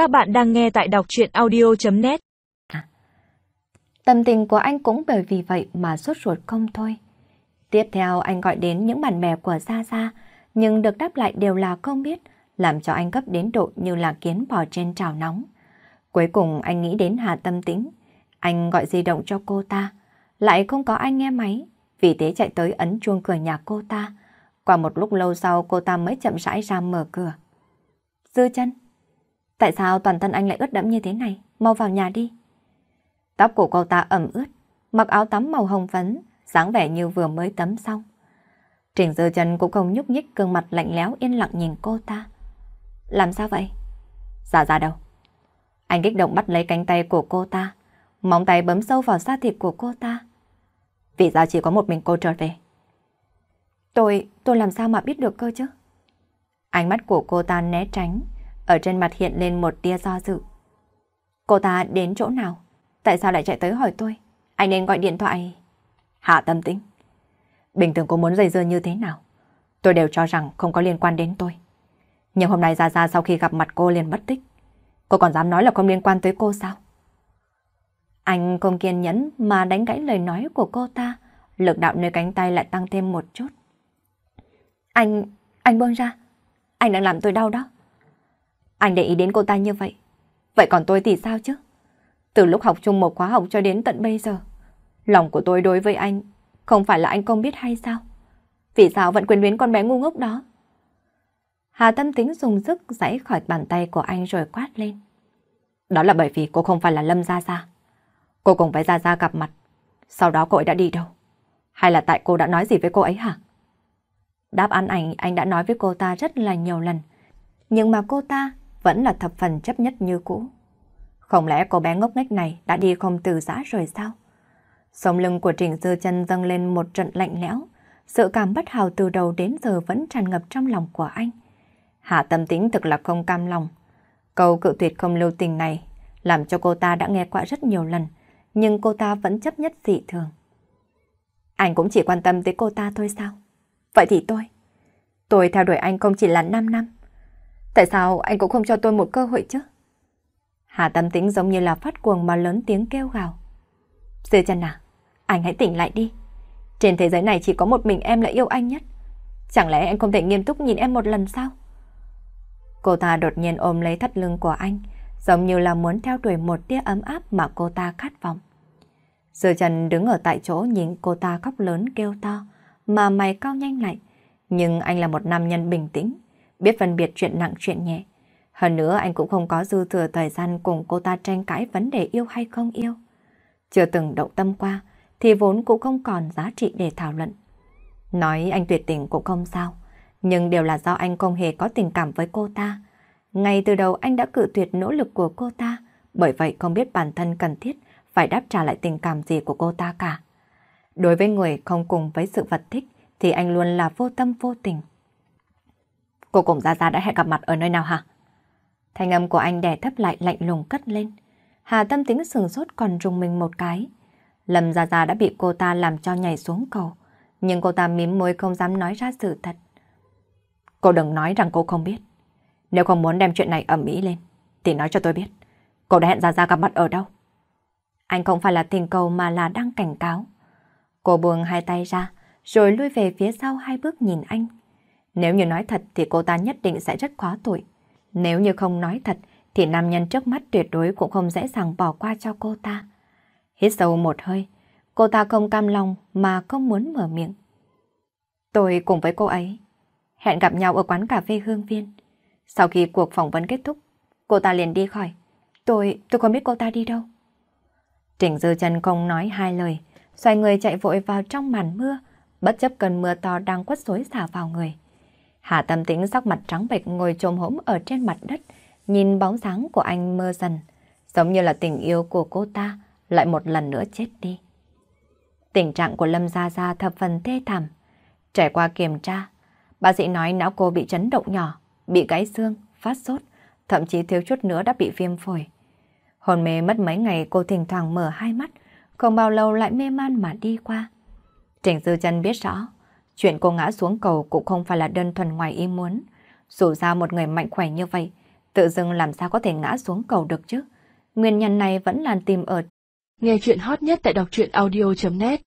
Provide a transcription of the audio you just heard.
Các bạn đang nghe tại đọc chuyện audio.net à, Tâm tình của anh cũng bởi vì vậy mà sốt ruột không thôi. Tiếp theo anh gọi đến những bạn bè của Gia Gia, nhưng được đáp lại đều là không biết, làm cho anh gấp đến độ như là kiến bò trên trào nóng. Cuối cùng anh nghĩ đến Hà Tâm Tĩnh. Anh gọi di động cho cô ta, lại không có anh nghe máy, vì thế chạy tới ấn chuông cửa nhà cô ta. Qua một lúc lâu sau cô ta mới chậm rãi ra mở cửa. Dư chân, tại sao toàn thân anh lại ướt đẫm như thế này? Mau vào nhà đi. Tóc của cô ta ẩm ướt, mặc áo tắm màu hồng phấn, dáng vẻ như vừa mới tắm xong. Trình Dư chân cũng không nhúc nhích gương mặt lạnh lẽo yên lặng nhìn cô ta. Làm sao vậy? Dạ dạ đâu. Anh kích động bắt lấy cánh tay của cô ta, móng tay bấm sâu vào da thịt của cô ta. Vì sao chỉ có một mình cô trở về? Tôi, tôi làm sao mà biết được cơ chứ? Ánh mắt của cô ta né tránh, ở trên mặt hiện lên một tia do dự. Cô ta đến chỗ nào? Tại sao lại chạy tới hỏi tôi? Anh nên gọi điện thoại. Hạ tâm tính. Bình thường cô muốn dây dưa như thế nào? Tôi đều cho rằng không có liên quan đến tôi. Nhưng hôm nay ra ra sau khi gặp mặt cô liền mất tích. Cô còn dám nói là không liên quan tới cô sao? Anh không kiên nhẫn mà đánh gãy lời nói của cô ta. Lực đạo nơi cánh tay lại tăng thêm một chút. Anh, anh buông ra. Anh đang làm tôi đau đó. Anh để ý đến cô ta như vậy. Vậy còn tôi thì sao chứ? Từ lúc học chung một khóa học cho đến tận bây giờ, lòng của tôi đối với anh không phải là anh không biết hay sao? Vì sao vẫn quyền luyến con bé ngu ngốc đó? Hà Tâm Tính dùng sức giãy khỏi bàn tay của anh rồi quát lên. Đó là bởi vì cô không phải là Lâm Gia Gia. Cô cùng với Gia Gia gặp mặt. Sau đó cô ấy đã đi đâu? Hay là tại cô đã nói gì với cô ấy hả? Đáp án ảnh anh đã nói với cô ta rất là nhiều lần. Nhưng mà cô ta vẫn là thập phần chấp nhất như cũ. Không lẽ cô bé ngốc nghếch này đã đi không từ giã rồi sao? Sống lưng của Trình Dư chân dâng lên một trận lạnh lẽo. Sự cảm bất hào từ đầu đến giờ vẫn tràn ngập trong lòng của anh. Hạ tâm tính thực là không cam lòng. Câu cự tuyệt không lưu tình này làm cho cô ta đã nghe qua rất nhiều lần, nhưng cô ta vẫn chấp nhất dị thường. Anh cũng chỉ quan tâm tới cô ta thôi sao? Vậy thì tôi, tôi theo đuổi anh không chỉ là 5 năm. Tại sao anh cũng không cho tôi một cơ hội chứ? Hà tâm tính giống như là phát cuồng mà lớn tiếng kêu gào. Dư chân à, anh hãy tỉnh lại đi. Trên thế giới này chỉ có một mình em là yêu anh nhất. Chẳng lẽ anh không thể nghiêm túc nhìn em một lần sao? Cô ta đột nhiên ôm lấy thắt lưng của anh, giống như là muốn theo đuổi một tia ấm áp mà cô ta khát vọng. Dư Trần đứng ở tại chỗ nhìn cô ta khóc lớn kêu to, mà mày cao nhanh lại. Nhưng anh là một nam nhân bình tĩnh, biết phân biệt chuyện nặng chuyện nhẹ. Hơn nữa anh cũng không có dư thừa thời gian cùng cô ta tranh cãi vấn đề yêu hay không yêu. Chưa từng động tâm qua, thì vốn cũng không còn giá trị để thảo luận. Nói anh tuyệt tình cũng không sao, nhưng đều là do anh không hề có tình cảm với cô ta. Ngay từ đầu anh đã cự tuyệt nỗ lực của cô ta, bởi vậy không biết bản thân cần thiết phải đáp trả lại tình cảm gì của cô ta cả. Đối với người không cùng với sự vật thích thì anh luôn là vô tâm vô tình. Cô cùng Gia Gia đã hẹn gặp mặt ở nơi nào hả? Thanh âm của anh đè thấp lại lạnh lùng cất lên. Hà tâm tính sừng sốt còn rùng mình một cái. Lâm Gia Gia đã bị cô ta làm cho nhảy xuống cầu. Nhưng cô ta mím môi không dám nói ra sự thật. Cô đừng nói rằng cô không biết. Nếu không muốn đem chuyện này ẩm ý lên, thì nói cho tôi biết. Cô đã hẹn Gia Gia gặp mặt ở đâu? Anh không phải là tình cầu mà là đang cảnh cáo. Cô buông hai tay ra, rồi lui về phía sau hai bước nhìn anh. Nếu như nói thật thì cô ta nhất định sẽ rất khó tội. Nếu như không nói thật thì nam nhân trước mắt tuyệt đối cũng không dễ dàng bỏ qua cho cô ta. Hít sâu một hơi, cô ta không cam lòng mà không muốn mở miệng. Tôi cùng với cô ấy hẹn gặp nhau ở quán cà phê Hương Viên. Sau khi cuộc phỏng vấn kết thúc, cô ta liền đi khỏi. Tôi, tôi không biết cô ta đi đâu. Trình Dư trần không nói hai lời, xoay người chạy vội vào trong màn mưa, bất chấp cơn mưa to đang quất xối xả vào người. Hạ tâm tính sắc mặt trắng bệch ngồi trồm hổm ở trên mặt đất, nhìn bóng dáng của anh mơ dần, giống như là tình yêu của cô ta lại một lần nữa chết đi. Tình trạng của Lâm Gia Gia thập phần thê thảm. Trải qua kiểm tra, bác sĩ nói não cô bị chấn động nhỏ, bị gãy xương, phát sốt, thậm chí thiếu chút nữa đã bị viêm phổi. Hồn mê mất mấy ngày cô thỉnh thoảng mở hai mắt, không bao lâu lại mê man mà đi qua. Trình Dư chân biết rõ, chuyện cô ngã xuống cầu cũng không phải là đơn thuần ngoài ý muốn. Dù ra một người mạnh khỏe như vậy, Tự dưng làm sao có thể ngã xuống cầu được chứ? Nguyên nhân này vẫn là tìm ở... Nghe chuyện hot nhất tại đọc truyện audio.net